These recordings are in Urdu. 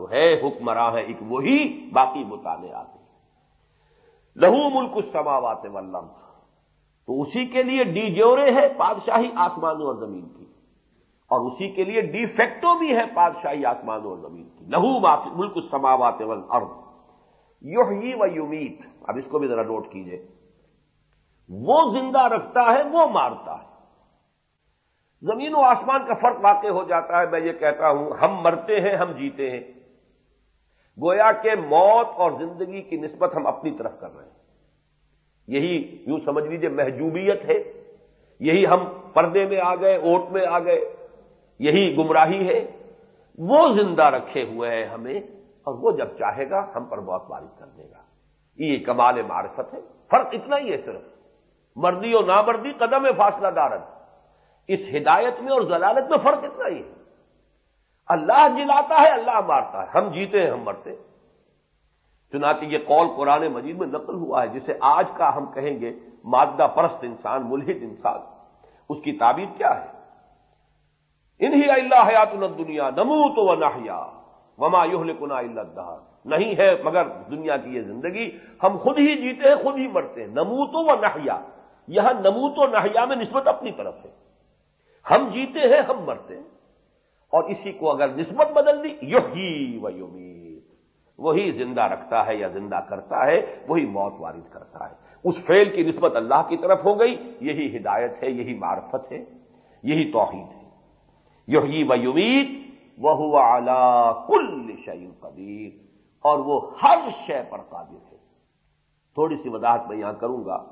تو ہے حکمراں ہے، ایک وہی باقی بتانے آتے لہو ملک سماوات ولم تو اسی کے لیے ڈی جورے ہے، بادشاہی آسمانوں اور زمین کی۔ اور اسی کے لیے ڈی فیکٹو بھی ہے، بادشاہی آسمانوں اور زمین کی۔ لہو ملک سماوات ولم یوہی و یومیت اب اس کو بھی ذرا نوٹ کیجیے۔ وہ زندہ رکھتا ہے، وہ مارتا ہے۔ زمین و آسمان کا فرق واقع ہو جاتا ہے، میں یہ کہتا ہوں، ہم مرتے ہیں، ہم جیتے ہیں۔ گویا کہ موت اور زندگی کی نسبت ہم اپنی طرف کر رہے ہیں۔ یہی یوں سمجھ لیجیے محجوبیت ہے، یہی ہم پردے میں آ گئے، اوٹ میں آ گئے، یہی گمراہی ہے۔ وہ زندہ رکھے ہوئے ہیں ہمیں اور وہ جب چاہے گا ہم پر بہت وارد کر دے گا۔ یہ کمال معرفت ہے۔ فرق اتنا ہی ہے صرف۔ مردی اور نامردی قدم فاصلہ دارت اس ہدایت میں اور ضلالت میں فرق اتنا ہی ہے۔ اللہ جلاتا ہے، اللہ مارتا ہے۔ ہم جیتے ہیں، ہم مرتے چنانچہ یہ قول قرآن مجید میں نقل ہوا ہے، جسے آج کا ہم کہیں گے مادہ پرست انسان، ملحد انسان۔ اس کی تعبیر کیا ہے؟ انہی اللہ حیات دنیا نمو تو وہ نہیا وما یوہل کنا اللہ نہیں ہے، مگر دنیا کی یہ زندگی۔ ہم خود ہی جیتے ہیں، خود ہی مرتے ہیں۔ نمو تو نہیا یہاں نمو تو نہیا میں نسبت اپنی طرف ہے۔ ہم جیتے ہیں، ہم مرتے ہیں۔ اور اسی کو اگر نسبت بدل دی یہی و یومی وہی زندہ رکھتا ہے یا زندہ کرتا ہے، وہی موت وارد کرتا ہے۔ اس فیل کی نسبت اللہ کی طرف ہو گئی، یہی ہدایت ہے، یہی معرفت ہے، یہی توحید ہے۔ یہی و یومید وہ اعلی کل شعیل قدیر۔ اور وہ ہر شے پر قابل ہے۔ تھوڑی سی وضاحت میں یہاں کروں گا۔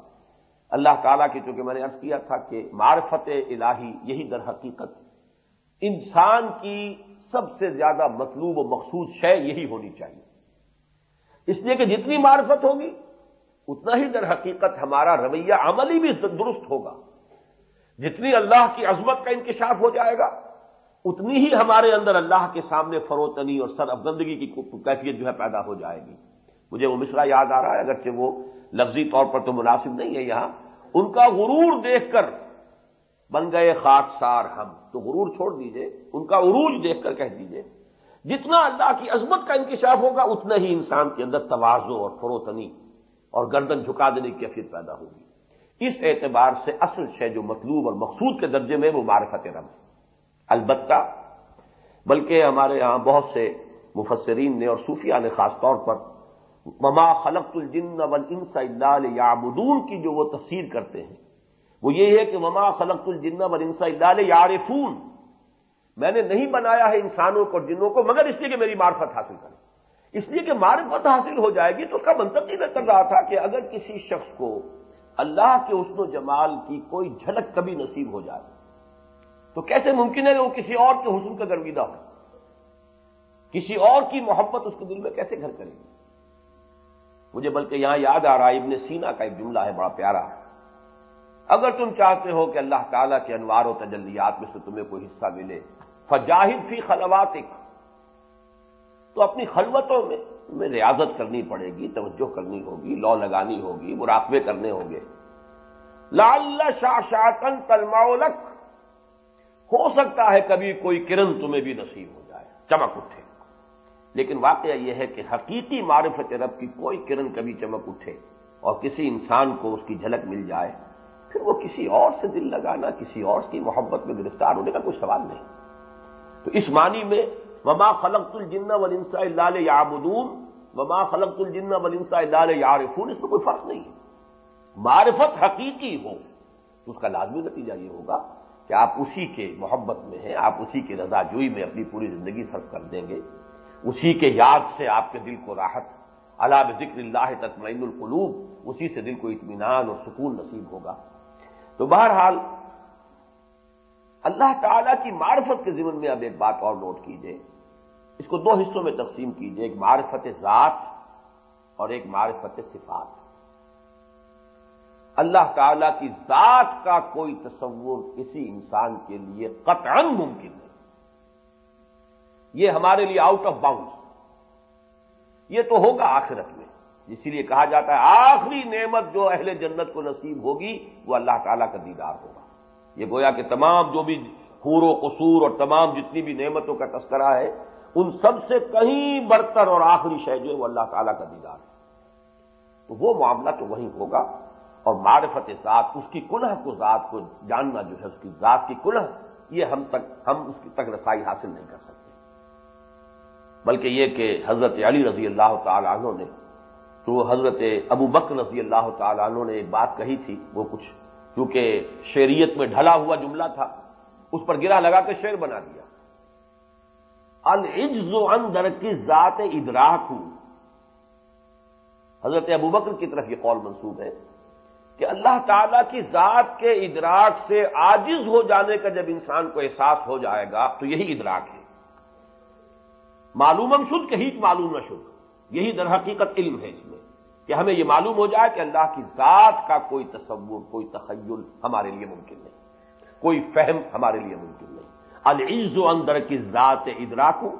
اللہ تعالیٰ کی، چونکہ میں نے ارض کیا تھا کہ معرفت الہی یہی در حقیقت انسان کی سب سے زیادہ مطلوب و مخصوص شے یہی ہونی چاہیے۔ اس لیے کہ جتنی معرفت ہوگی، اتنا ہی در حقیقت ہمارا رویہ عملی بھی درست ہوگا۔ جتنی اللہ کی عظمت کا انکشاف ہو جائے گا، اتنی ہی ہمارے اندر اللہ کے سامنے فروتنی اور سر افغندگی کی کیفیت جو ہے پیدا ہو جائے گی۔ مجھے وہ مصرا یاد آ رہا ہے، اگرچہ وہ لفظی طور پر تو مناسب نہیں ہے یہاں۔ ان کا غرور دیکھ کر بن گئے خاک سار ہم۔ تو غرور چھوڑ دیجیے، ان کا عروج دیکھ کر کہہ دیجیے۔ جتنا اللہ کی عظمت کا انکشاف ہوگا، اتنا ہی انسان کے اندر توازو اور فروتنی اور گردن جھکا دینے کی کیفیت پیدا ہوگی۔ اس اعتبار سے اصل شے جو مطلوب اور مقصود کے درجے میں وہ معرفت رب ہے۔ البتہ، بلکہ ہمارے یہاں بہت سے مفسرین نے اور صوفیہ نے خاص طور پر مما خلق الجن والانس الا ليعبدون کی جو وہ تفسیر کرتے ہیں۔ وہ یہ ہے کہ مما خلق الجن والانس الا ليعرفون۔ میں نے نہیں بنایا ہے انسانوں کو جنوں کو، مگر اس لیے کہ میری معرفت حاصل کریں۔ اس لیے کہ معرفت حاصل ہو جائے گی تو اس کا منطق ہی میں کر رہا تھا کہ اگر کسی شخص کو اللہ کے حسن و جمال کی کوئی جھلک کبھی نصیب ہو جائے، تو کیسے ممکن ہے کہ وہ کسی اور کے حسن کا گرویدہ ہو؟ کسی اور کی محبت اس کے دل میں کیسے گھر کرے گی؟ مجھے بلکہ یہاں یاد آ رہا ہے، ابن سینا کا ایک جملہ ہے بڑا پیارا۔ ہے اگر تم چاہتے ہو کہ اللہ تعالیٰ کے انوار و تجلیات میں سے تمہیں کوئی حصہ ملے، فجاہد فی خلوات تو اپنی خلوتوں میں تمہیں ریاضت کرنی پڑے گی، توجہ کرنی ہوگی، لو لگانی ہوگی، مراقبے کرنے ہوں گے۔ لال شاہ شاطن تلماولک ہو سکتا ہے کبھی کوئی کرن تمہیں بھی نصیب ہو جائے، چمک اٹھے۔ لیکن واقعہ یہ ہے کہ حقیقی معرفت رب کی کوئی کرن کبھی چمک اٹھے اور کسی انسان کو اس کی جھلک مل جائے۔ پھر وہ کسی اور سے دل لگانا، کسی اور کی محبت میں گرفتار ہونے کا کوئی سوال نہیں۔ تو اس معنی میں وما خلقت الجن ولنسا اللہ یابدون وما خلقت الجن ولنسا اللہ یارفون اس میں کوئی فرق نہیں۔ ہے معرفت حقیقی ہو، تو اس کا لازمی نتیجہ یہ ہوگا کہ آپ اسی کے محبت میں ہیں، آپ اسی کی رضا جوئی میں اپنی پوری زندگی صرف کر دیں گے۔ اسی کے یاد سے آپ کے دل کو راحت اللہ ذکر اللہ تطمئن القلوب، اسی سے دل کو اطمینان اور سکون نصیب ہوگا۔ تو بہرحال اللہ تعالی کی معرفت کے ذمن میں اب ایک بات اور نوٹ کیجیے۔ اس کو دو حصوں میں تقسیم کیجیے، ایک معرفت ذات اور ایک معرفت صفات۔ اللہ تعالی کی ذات کا کوئی تصور کسی انسان کے لیے قطعا ممکن نہیں۔ یہ ہمارے لیے آؤٹ آف باؤنڈ یہ تو ہوگا آخرت میں۔ اسی لیے کہا جاتا ہے، آخری نعمت جو اہل جنت کو نصیب ہوگی، وہ اللہ تعالیٰ کا دیدار ہوگا۔ یہ گویا کہ تمام جو بھی حور و قصور اور تمام جتنی بھی نعمتوں کا تذکرہ ہے، ان سب سے کہیں برتر اور آخری شے جو ہے، وہ اللہ تعالیٰ کا دیدار ہے۔ تو وہ معاملہ تو وہیں ہوگا۔ اور معرفت ذات، اس کی کنہ کو ذات کو جاننا جو ہے، اس کی ذات کی کنہ، یہ ہم تک، ہم اس کی تک رسائی حاصل نہیں کر سکتے۔ بلکہ یہ کہ حضرت علی رضی اللہ تعالی عنہ نے تو حضرت ابو بکر رضی اللہ تعالی عنہ نے ایک بات کہی تھی، وہ کچھ، کیونکہ شیریت میں ڈھلا ہوا جملہ تھا، اس پر گرا لگا کے شعر بنا دیا۔ العجز اندر کی ذات ادراک ہوں۔ حضرت ابو بکر کی طرف یہ قول منسوب ہے کہ اللہ تعالی کی ذات کے ادراک سے آجز ہو جانے کا جب انسان کو احساس ہو جائے گا، تو یہی ادراک ہے۔ معلوم شد کہ ہی معلوم نہ شد یہی در حقیقت علم ہے اس میں کہ ہمیں یہ معلوم ہو جائے کہ اللہ کی ذات کا کوئی تصور، کوئی تخیل ہمارے لیے ممکن نہیں۔ کوئی فہم ہمارے لیے ممکن نہیں۔ العز و اندر کی ذات ادراکو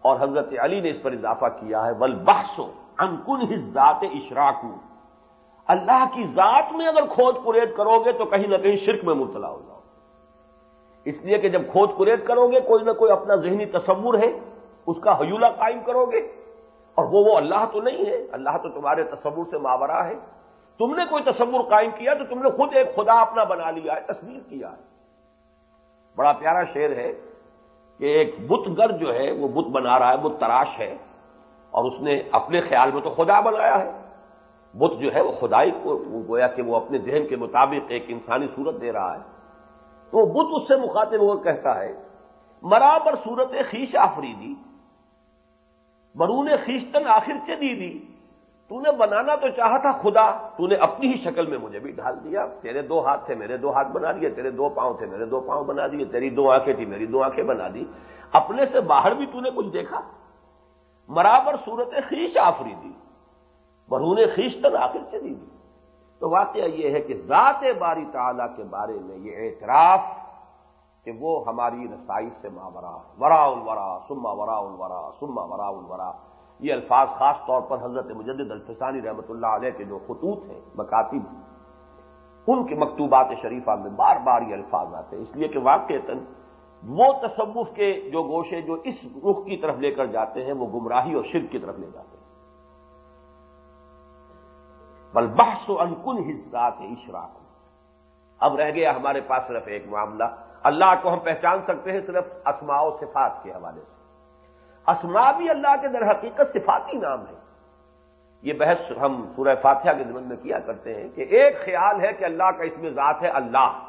اور حضرت علی نے اس پر اضافہ کیا ہے بل بحث انکن ہی ذات اشراکو اللہ کی ذات میں اگر کھود کریت کرو گے تو کہیں نہ کہیں شرک میں مبتلا ہو جاؤ۔ اس لیے کہ جب کھود کریت کرو گے، کوئی نہ کوئی اپنا ذہنی تصور ہے، اس کا حیولہ قائم کرو گے۔ اور وہ وہ اللہ تو نہیں ہے۔ اللہ تو تمہارے تصور سے ماورا ہے۔ تم نے کوئی تصور قائم کیا تو تم نے خود ایک خدا اپنا بنا لیا ہے، تصویر کیا ہے۔ بڑا پیارا شعر ہے کہ ایک بت گر جو ہے، وہ بت بنا رہا ہے، بت تراش ہے۔ اور اس نے اپنے خیال میں تو خدا بنایا ہے۔ بت جو ہے، وہ خدائی کو گویا کہ وہ اپنے ذہن کے مطابق ایک انسانی صورت دے رہا ہے۔ تو بت اس سے مخاطب ہو کہتا ہے مرابر صورت خیش آفریدی برون خیشتن آخر سے دی دی۔ تو نے بنانا تو چاہا تھا خدا، تو نے اپنی ہی شکل میں مجھے بھی ڈال دیا۔ تیرے دو ہاتھ تھے، میرے دو ہاتھ بنا دیے۔ تیرے دو پاؤں تھے، میرے دو پاؤں بنا دیے۔ تیری دو آنکھیں تھی میری دو آنکھیں بنا دی۔ اپنے سے باہر بھی تو نے کچھ دیکھا؟ مرابر صورت خیش آفری دی برون خیش تک آخر سے دی۔ تو واقعہ یہ ہے کہ ذات باری تعالی کے بارے میں یہ اعتراف کہ وہ ہماری رسائی سے ماورا، ورا الورا سما ورا الورا سما ورا الورا یہ الفاظ خاص طور پر حضرت مجدد الفسانی رحمۃ اللہ علیہ کے جو خطوط ہیں، مکاتب ان کے مکتوبات شریفہ میں بار بار یہ الفاظ آتے ہیں۔ اس لیے کہ واقع وہ تصوف کے جو گوشے جو اس رخ کی طرف لے کر جاتے ہیں، وہ گمراہی اور شرک کی طرف لے جاتے ہیں۔ بل بحث و انکن حصات اشراق اب رہ گیا ہمارے پاس صرف ایک معاملہ۔ اللہ کو ہم پہچان سکتے ہیں صرف اسماء و صفات کے حوالے سے۔ اسما بھی اللہ کے در حقیقت صفاتی نام ہے یہ بحث ہم سورہ فاتحہ کے ذمن میں کیا کرتے ہیں کہ ایک خیال ہے کہ اللہ کا اس میں ذات ہے اللہ۔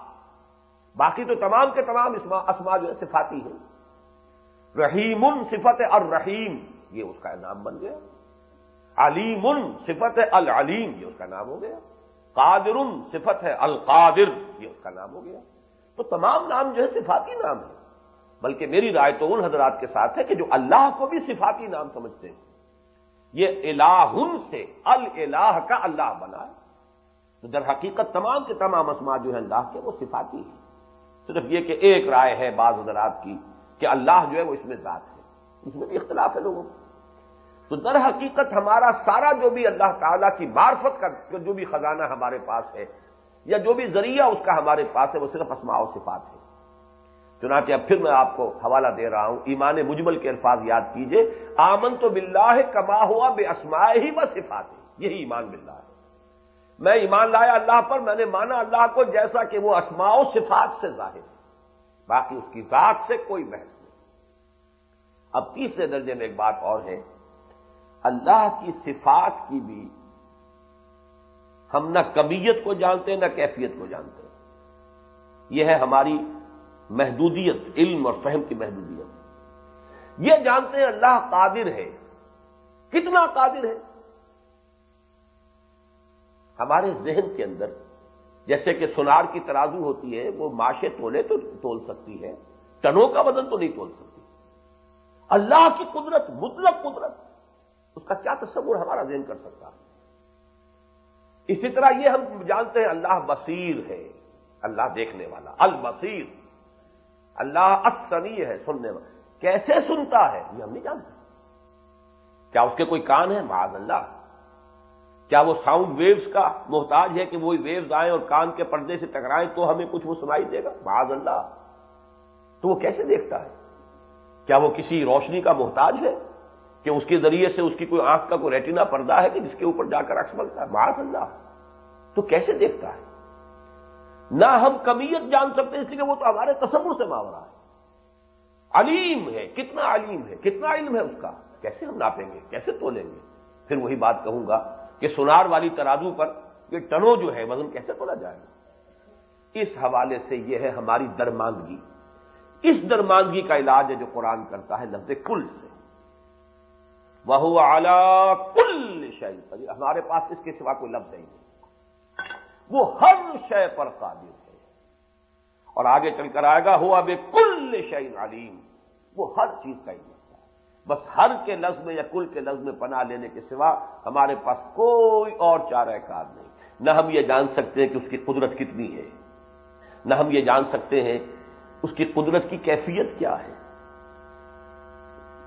باقی تو تمام کے تمام اسما جو ہے صفاتی ہے رحیم صفت الرحیم، یہ اس کا نام بن گیا۔ علیم صفت العلیم، یہ اس کا نام ہو گیا۔ قادر صفت ہے القادر، یہ اس کا نام ہو گیا۔ تو تمام نام جو ہے صفاتی نام ہے بلکہ میری رائے تو ان حضرات کے ساتھ ہے کہ جو اللہ کو بھی صفاتی نام سمجھتے ہیں۔ یہ الہن سے الہ کا اللہ بنا ہے۔ تو در حقیقت تمام کے تمام اسما جو ہے اللہ کے وہ صفاتی ہیں۔ صرف یہ کہ ایک رائے ہے بعض حضرات کی کہ اللہ جو ہے وہ اس میں ذات ہے۔ اس میں بھی اختلاف ہے لوگوں تو در حقیقت ہمارا سارا جو بھی اللہ تعالیٰ کی معرفت کا جو بھی خزانہ ہمارے پاس ہے یا جو بھی ذریعہ اس کا ہمارے پاس ہے، وہ صرف اسماء و صفات ہے۔ چنانچہ اب پھر میں آپ کو حوالہ دے رہا ہوں۔ ایمان مجمل کے الفاظ یاد کیجیے۔ آمن تو بلّہ کما ہوا بے اسماء ہی و صفات یہی ایمان بلّہ ہے۔ میں ایمان لایا اللہ پر، میں نے مانا اللہ کو جیسا کہ وہ اسماء و صفات سے ظاہر ہے۔ باقی اس کی ذات سے کوئی بحث نہیں۔ اب تیسرے درجے میں ایک بات اور ہے۔ اللہ کی صفات کی بھی ہم نہ کبیت کو جانتے، نہ کیفیت کو جانتے۔ یہ ہے ہماری محدودیت، علم اور فہم کی محدودیت۔ یہ جانتے ہیں اللہ قادر ہے۔ کتنا قادر ہے؟ ہمارے ذہن کے اندر، جیسے کہ سونار کی ترازو ہوتی ہے، وہ ماشے تولے تو تول سکتی ہے ٹنوں کا وزن تو نہیں تول سکتی۔ اللہ کی قدرت، مطلق قدرت، اس کا کیا تصور ہمارا ذہن کر سکتا ہے؟ اسی طرح یہ ہم جانتے ہیں اللہ بصیر ہے، اللہ دیکھنے والا البصیر اللہ اسنی ہے، سننے والا۔ کیسے سنتا ہے؟ یہ ہم نہیں جانتے۔ کیا اس کے کوئی کان ہے؟ معاذ اللہ۔ کیا وہ ساؤنڈ ویوز کا محتاج ہے کہ وہی ویوز آئیں اور کان کے پردے سے ٹکرائیں تو ہمیں کچھ وہ سنائی دے گا؟ معاذ اللہ۔ تو وہ کیسے دیکھتا ہے؟ کیا وہ کسی روشنی کا محتاج ہے؟ کہ اس کے ذریعے سے اس کی کوئی آنکھ کا کوئی ریٹینا پردہ ہے کہ جس کے اوپر جا کر عکس بنتا ہے؟ معاذ اللہ۔ تو کیسے دیکھتا ہے؟ نہ ہم کمیت جان سکتے اس لیے وہ تو ہمارے تصور سے ماورا ہے۔ علیم ہے، کتنا علیم ہے، کتنا علم ہے اس کا؟ کیسے ہم ناپیں گے؟ کیسے تولیں گے؟ پھر وہی بات کہوں گا کہ سونار والی ترازو پر یہ ٹنو جو ہے، وزن کیسے تولا جائے گا؟ اس حوالے سے یہ ہے ہماری درماندگی اس درماندگی کا علاج ہے جو قرآن کرتا ہے، لفظ کل سے۔ وہ اعلی کل شہید ہمارے پاس اس کے سوا کوئی لفظ نہیں وہ ہر شے پر قادر ہے۔ اور آگے چل کر آئے گا، ہوا بے کل شعین علیم وہ ہر چیز کا علم ہے۔ بس ہر کے لفظ میں یا کل کے لفظ میں پناہ لینے کے سوا ہمارے پاس کوئی اور چارہ کار نہیں۔ نہ ہم یہ جان سکتے ہیں کہ اس کی قدرت کتنی ہے۔ نہ ہم یہ جان سکتے ہیں اس کی قدرت کی کیفیت کیا ہے۔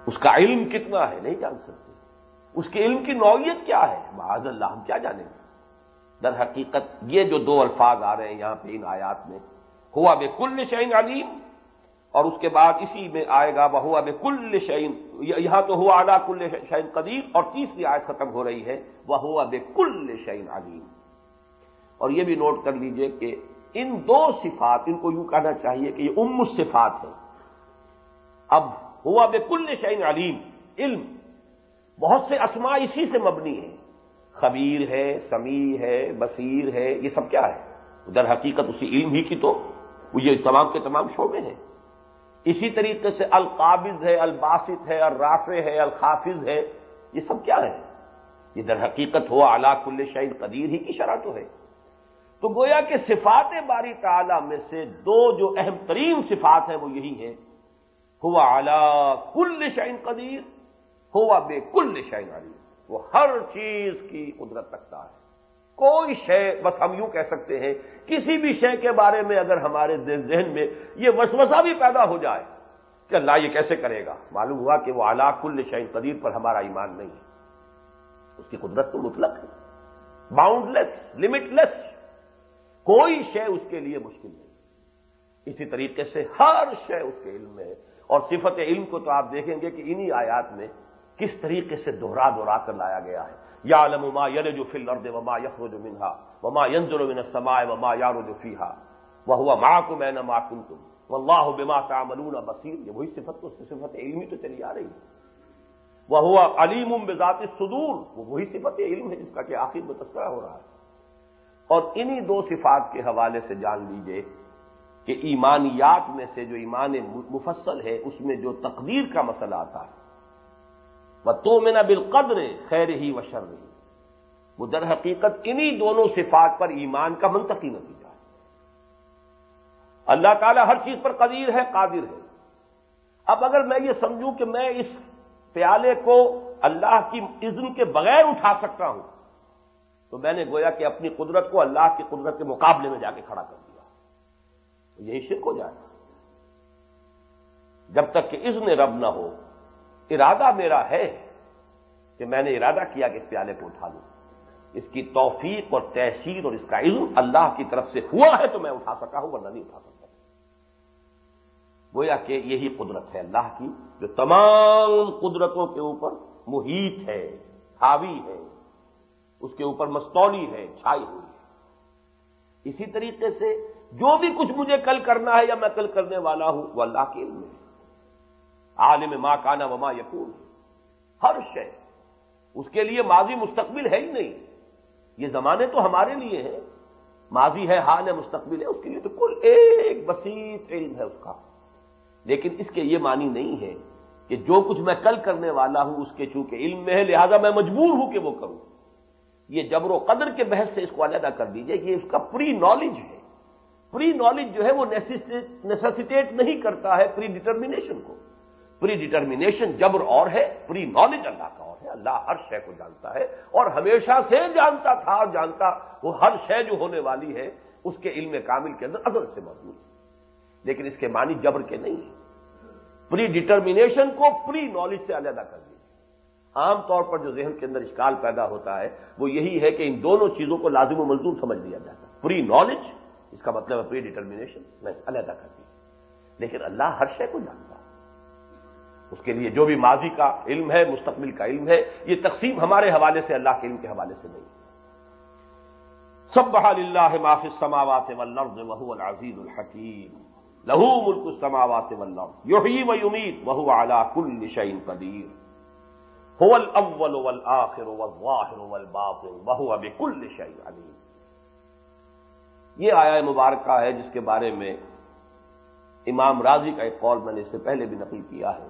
اس کا علم کتنا ہے نہیں جان سکتے۔ اس کے علم کی نوعیت کیا ہے؟ معاذ اللہ، ہم کیا جانیں گے؟ در حقیقت یہ جو دو الفاظ آ رہے ہیں یہاں پہ ان آیات میں، ہوا بے کل شعین علیم، اور اس کے بعد اسی میں آئے گا وہ ہوا بے کل شعین یہاں تو ہوا اعلیٰ کل شعین قدیم اور تیسری آیت ختم ہو رہی ہے، وہ ہوا بے کل شعین علیم۔ اور یہ بھی نوٹ کر لیجیے کہ ان دو صفات، ان کو یوں کہنا چاہیے کہ یہ ام صفات ہے اب ہوا بے کل شعین علیم، علم۔ بہت سے اسما اسی سے مبنی ہیں۔ خبیر ہے سمیع ہے، بصیر ہے، یہ سب کیا ہے؟ در حقیقت اسی علم ہی کی تو یہ تمام کے تمام شعبے ہیں۔ اسی طریقے سے القابض ہے، الباسط ہے، الرافع ہے الخافظ ہے، یہ سب کیا ہے یہ در حقیقت ہوا اعلیٰ کل شعین قدیر ہی کی شرح تو ہے۔ تو گویا کہ صفات باری تعالی میں سے دو جو اہم ترین صفات ہیں وہ یہی ہیں۔ ہوا اعلیٰ کل شعین قدیر ہوا بے کل شعین علی وہ ہر چیز کی قدرت رکھتا ہے۔ کوئی شے، بس ہم یوں کہہ سکتے ہیں، کسی بھی شے کے بارے میں اگر ہمارے ذہن میں یہ وسوسہ بھی پیدا ہو جائے کہ اللہ یہ کیسے کرے گا؟ معلوم ہوا کہ وہ اعلیٰ کل شعین قدیر پر ہمارا ایمان نہیں ہے۔ اس کی قدرت تو مطلق ہے۔ باؤنڈ لیس لمٹ لیس کوئی شے اس کے لیے مشکل نہیں۔ اسی طریقے سے ہر شے اس کے علم میں ہے۔ اور صفت علم کو تو آپ دیکھیں گے کہ انہی آیات میں کس طریقے سے دوہرا دوہرا کر لایا گیا ہے۔ یا علما یل جو فل ارد وما یخر جو منہا وما ینزر من سمائے وما یارو جو فیحا وہ ہوا ماں کو میں نہ ماں تم وہ اللہ بما تعملون بصیر۔ یہ وہی صفت تو صفت علمی تو چلی آ رہی ہے۔ وہ ہوا علیم بذات صدور وہ وہی صفت علم ہے جس کا کہ آخر میں تذکرہ ہو رہا ہے۔ اور انہی دو صفات کے حوالے سے جان لیجیے کہ ایمانیات میں سے جو ایمان مفصل ہے، اس میں جو تقدیر کا مسئلہ آتا ہے۔ وہ تو میں نہ بالقدر خیر ہی و شر رہی وہ در حقیقت انہی دونوں صفات پر ایمان کا منطقی نتیجہ ہے۔ اللہ تعالیٰ ہر چیز پر قدیر ہے، قادر ہے۔ اب اگر میں یہ سمجھوں کہ میں اس پیالے کو اللہ کی اذن کے بغیر اٹھا سکتا ہوں، تو میں نے گویا کہ اپنی قدرت کو اللہ کی قدرت کے مقابلے میں جا کے کھڑا کر دیا۔ یہی شرک ہو جائے۔ گا جب تک کہ اذن رب نہ ہو، ارادہ میرا ہے کہ میں نے ارادہ کیا کہ اس پیالے کو اٹھا لوں۔ اس کی توفیق اور تحصیل اور اس کا علم اللہ کی طرف سے ہوا ہے تو میں اٹھا سکا ہوں، ورنہ نہیں اٹھا سکتا۔ گویا کہ یہی قدرت ہے اللہ کی، جو تمام قدرتوں کے اوپر محیط ہے، حاوی ہے، اس کے اوپر مستولی ہے، چھائی ہوئی ہے۔ اسی طریقے سے جو بھی کچھ مجھے کل کرنا ہے یا میں کل کرنے والا ہوں، وہ اللہ کے علم ہے۔ عالم ماں کانا وما یقون ہر شے۔ اس کے لیے ماضی مستقبل ہے ہی نہیں۔ یہ زمانے تو ہمارے لیے ہیں۔ ماضی ہے، حال ہے، مستقبل ہے۔ اس کے لیے تو کل ایک بسیط علم ہے اس کا۔ لیکن اس کے یہ معنی نہیں ہے کہ جو کچھ میں کل کرنے والا ہوں، اس کے چونکہ علم میں ہے، لہذا میں مجبور ہوں کہ وہ کروں۔ یہ جبر و قدر کے بحث سے اس کو علیحدہ کر دیجیے یہ اس کا پری نالج ہے۔ پری نالج جو ہے وہ نیسیسیٹیٹ نہیں کرتا ہے پری ڈٹرمنیشن کو۔ پری ڈٹرمنیشن جبر اور ہے، پری نالج اللہ کا اور ہے۔ اللہ ہر شے کو جانتا ہے اور ہمیشہ سے جانتا تھا اور جانتا وہ ہر شے جو ہونے والی ہے، اس کے علم کامل کے اندر ازل سے موجود ہے۔ لیکن اس کے معنی جبر کے نہیں ہے پری ڈٹرمنیشن کو پری نالج سے علیحدہ کر دیا عام طور پر جو ذہن کے اندر اشکال پیدا ہوتا ہے، وہ یہی ہے کہ ان دونوں چیزوں کو لازم و مزدور سمجھ لیا جاتا ہے۔ پری نالج اس کا مطلب ہے پری ڈٹرمنیشن میں علیحدہ کر دی لیکن اللہ ہر شے کو جانتا اس کے لیے جو بھی ماضی کا علم ہے، مستقبل کا علم ہے، یہ تقسیم ہمارے حوالے سے اللہ کے علم کے حوالے سے نہیں۔ سب بحال اللہ معاف سماوات والارض وهو العزیز الحکیم۔ لہو ملک السماوات والارض۔ یحیی و یمیت وهو على كل شيء قدیر۔ هو الاول والآخر والظاهر والباطن۔ وهو بكل شيء علیم۔ یہ آیا مبارکہ ہے جس کے بارے میں امام راضی کا ایک قول میں نے اس سے پہلے بھی نقل کیا ہے۔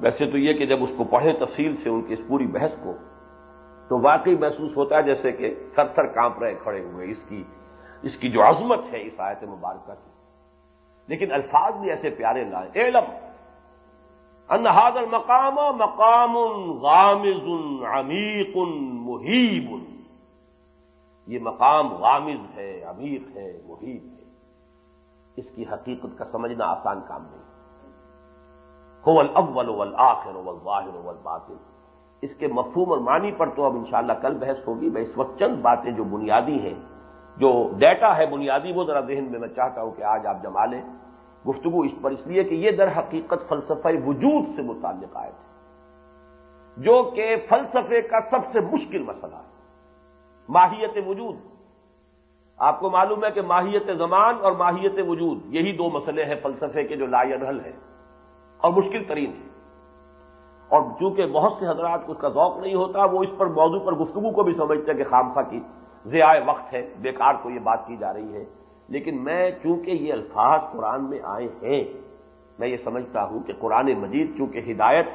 ویسے تو یہ کہ جب اس کو پڑھیں تفصیل سے ان کی اس پوری بحث کو، تو واقعی محسوس ہوتا ہے جیسے کہ تھر تھر کانپ رہے کھڑے ہوئے اس کی اس کی جو عظمت ہے اس آیت مبارکہ کی۔ لیکن الفاظ بھی ایسے پیارے لائے علم انہاد المقام مقام غامز عمیق محیب یہ مقام غامز ہے عمیق ہے محیب ہے۔ اس کی حقیقت کا سمجھنا آسان کام نہیں۔ ہو الاول والآخر والظاہر والباطن۔ اس کے مفہوم اور معنی پر تو اب انشاءاللہ کل بحث ہوگی، میں اس وقت چند باتیں جو بنیادی ہیں، جو ڈیٹا ہے بنیادی، وہ ذرا ذہن میں میں چاہتا ہوں کہ آج آپ جما لیں۔ گفتگو اس پر اس لیے کہ یہ در حقیقت فلسفہ وجود سے متعلق آئے تھے جو کہ فلسفے کا سب سے مشکل مسئلہ ہے۔ ماہیت وجود۔ آپ کو معلوم ہے کہ ماہیت زمان اور ماہیت وجود، یہی دو مسئلے ہیں فلسفے کے جو لا حل ہیں اور مشکل ترین ہے اور چونکہ بہت سے حضرات کو اس کا ذوق نہیں ہوتا، وہ اس پر موضوع پر گفتگو کو بھی سمجھتے ہیں کہ خامخا کی ضیاء وقت ہے، بیکار کو یہ بات کی جا رہی ہے۔ لیکن میں چونکہ یہ الفاظ قرآن میں آئے ہیں، میں یہ سمجھتا ہوں کہ قرآن مجید چونکہ ہدایت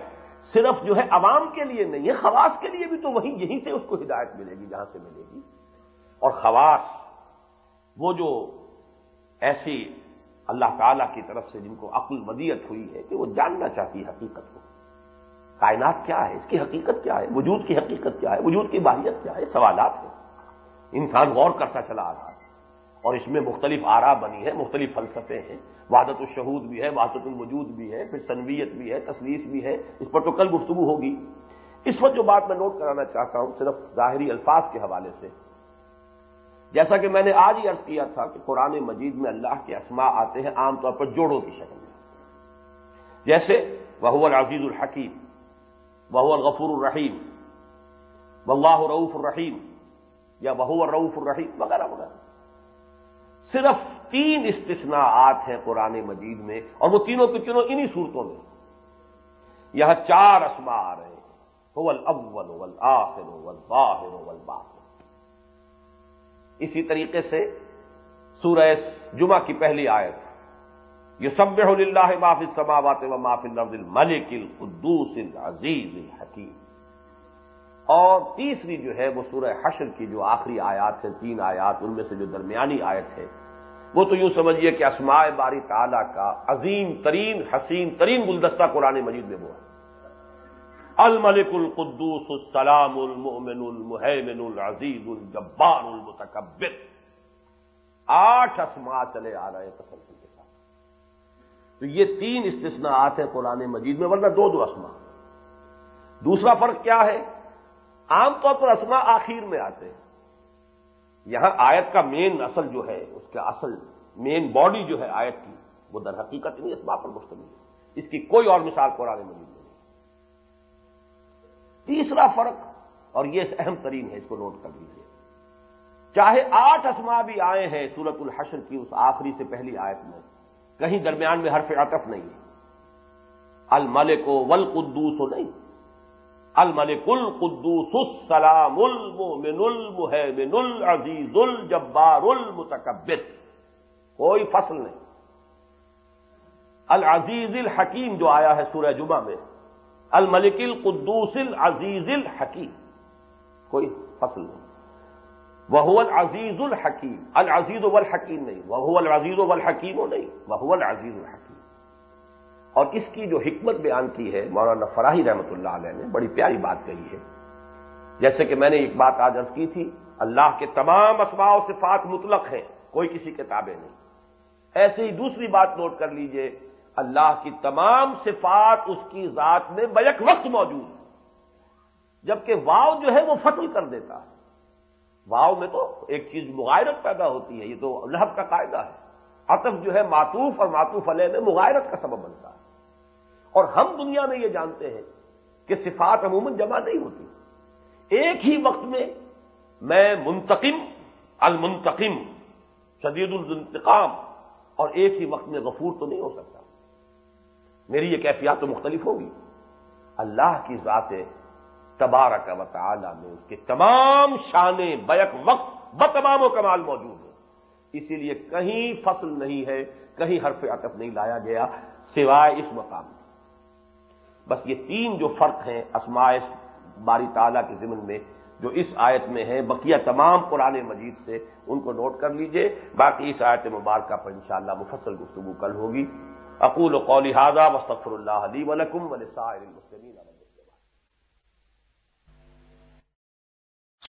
صرف جو ہے عوام کے لیے نہیں ہے، خواص کے لیے بھی تو وہیں یہیں سے اس کو ہدایت ملے گی جہاں سے ملے گی۔ اور خواص وہ جو ایسی اللہ تعالی کی طرف سے جن کو عقل ودیت ہوئی ہے کہ وہ جاننا چاہتی ہے حقیقت کو۔ کائنات کیا ہے؟ اس کی حقیقت کیا ہے؟ وجود کی حقیقت کیا ہے؟ وجود کی باہیت کیا ہے؟ سوالات ہیں۔ انسان غور کرتا چلا آ رہا ہے۔ اور اس میں مختلف آرا بنی ہے مختلف فلسفے ہیں۔ وحدت الشہود بھی ہے، وحدت الوجود بھی ہے، پھر سنویت بھی ہے تصویس بھی ہے۔ اس پر تو کل گفتگو ہوگی۔ اس وقت جو بات میں نوٹ کرانا چاہتا ہوں، صرف ظاہری الفاظ کے حوالے سے جیسا کہ میں نے آج ہی عرض کیا تھا کہ قرآن مجید میں اللہ کے اسماء آتے ہیں عام طور پر جوڑوں کی شکل میں۔ جیسے وہ العزیز الحکیم وہ الغفور الرحیم، واللہ رعف الرحیم، یا بہو الرعف الرحیم، وغیرہ وغیرہ۔ صرف تین استثناءات ہیں قرآن مجید میں، اور وہ تینوں کے تینوں انہی صورتوں میں۔ یہاں چار اسما آ رہے ہیں۔ الاول والآخر والظاہر والباطن۔ اسی طریقے سے سورہ جمعہ کی پہلی آیت یہ سب اللہ معاف سماوات و معاف الارض الملک القدوس العزیز الحکیم۔ اور تیسری جو ہے وہ سورہ حشر کی جو آخری آیات ہے تین آیات، ان میں سے جو درمیانی آیت ہے، وہ تو یوں سمجھیے کہ اسماء باری تعالی کا عظیم ترین، حسین ترین گلدستہ قرآن مجید میں وہ ہے۔ الملک القدوس السلام المؤمن المحمن العزیز الجبار المتکبر آٹھ اسماء چلے آ رہے ہیں تسلسل کے ساتھ۔ تو یہ تین استثناءات ہیں قرآن مجید میں، ورنہ دو دو اسما دوسرا فرق کیا ہے؟ عام طور پر اسما آخر میں آتے ہیں۔ یہاں آیت کا مین اصل جو ہے، اس کا اصل مین باڈی جو ہے آیت کی، وہ در حقیقت نہیں، اس پر مشتمل ہے۔ اس کی کوئی اور مثال قرآن مجید تیسرا فرق، اور یہ اہم ترین ہے، اس کو نوٹ کر لیجیے چاہے آٹھ اسما بھی آئے ہیں سورت الحشر کی، اس آخری سے پہلی آیت میں، کہیں درمیان میں حرف عطف نہیں ہے۔ الملک ول قدوس نہیں۔ الملک القدوس السلام المؤمن المحمن العزیز الجبار المتکبر کوئی فصل نہیں۔ العزیز الحکیم جو آیا ہے سورہ جمعہ میں الملک القدوس العزیز الحکیم۔ کوئی فصل نہیں۔ وہ العزیز الحکیم۔ العزیز والحکیم نہیں۔ وہ العزیز والحکیم نہیں۔ وہ العزیز الحکیم۔ اور اس کی جو حکمت بیان کی ہے، مولانا فراہی رحمت اللہ علیہ نے بڑی پیاری بات کہی ہے۔ جیسے کہ میں نے ایک بات آج ارض کی تھی، اللہ کے تمام اسماء و صفات مطلق ہیں، کوئی کسی کتابیں نہیں۔ ایسے ہی دوسری بات نوٹ کر لیجیے اللہ کی تمام صفات اس کی ذات میں بیک وقت موجود جبکہ واؤ جو ہے وہ فصل کر دیتا ہے۔ واؤ میں تو ایک چیز مغائرت پیدا ہوتی ہے، یہ تو لہب کا قاعدہ ہے۔ عطف جو ہے معطوف اور معطوف علیہ میں مغائرت کا سبب بنتا ہے۔ اور ہم دنیا میں یہ جانتے ہیں کہ صفات عموماً جمع نہیں ہوتی۔ ایک ہی وقت میں میں منتقم، المنتقم، شدید الانتقام، اور ایک ہی وقت میں غفور تو نہیں ہو سکتا۔ میری یہ کیفیات تو مختلف ہوگی۔ اللہ کی ذات تبارک و تعالی میں اس کے تمام شانے بیک وقت بتمام و کمال موجود ہیں۔ اسی لیے کہیں فصل نہیں ہے، کہیں حرف عطف نہیں لایا گیا، سوائے اس مقام میں بس یہ تین جو فرق ہیں اسماء باری تعالیٰ کے ضمن میں، جو اس آیت میں ہیں، بقیہ تمام پرانے مجید سے، ان کو نوٹ کر لیجیے۔ باقی اس آیت مبارکہ پر انشاءاللہ مفصل گفتگو کل ہوگی۔ اقول قولی حاضہ مستفر اللہ علی ولکم ولسائر المسلمین.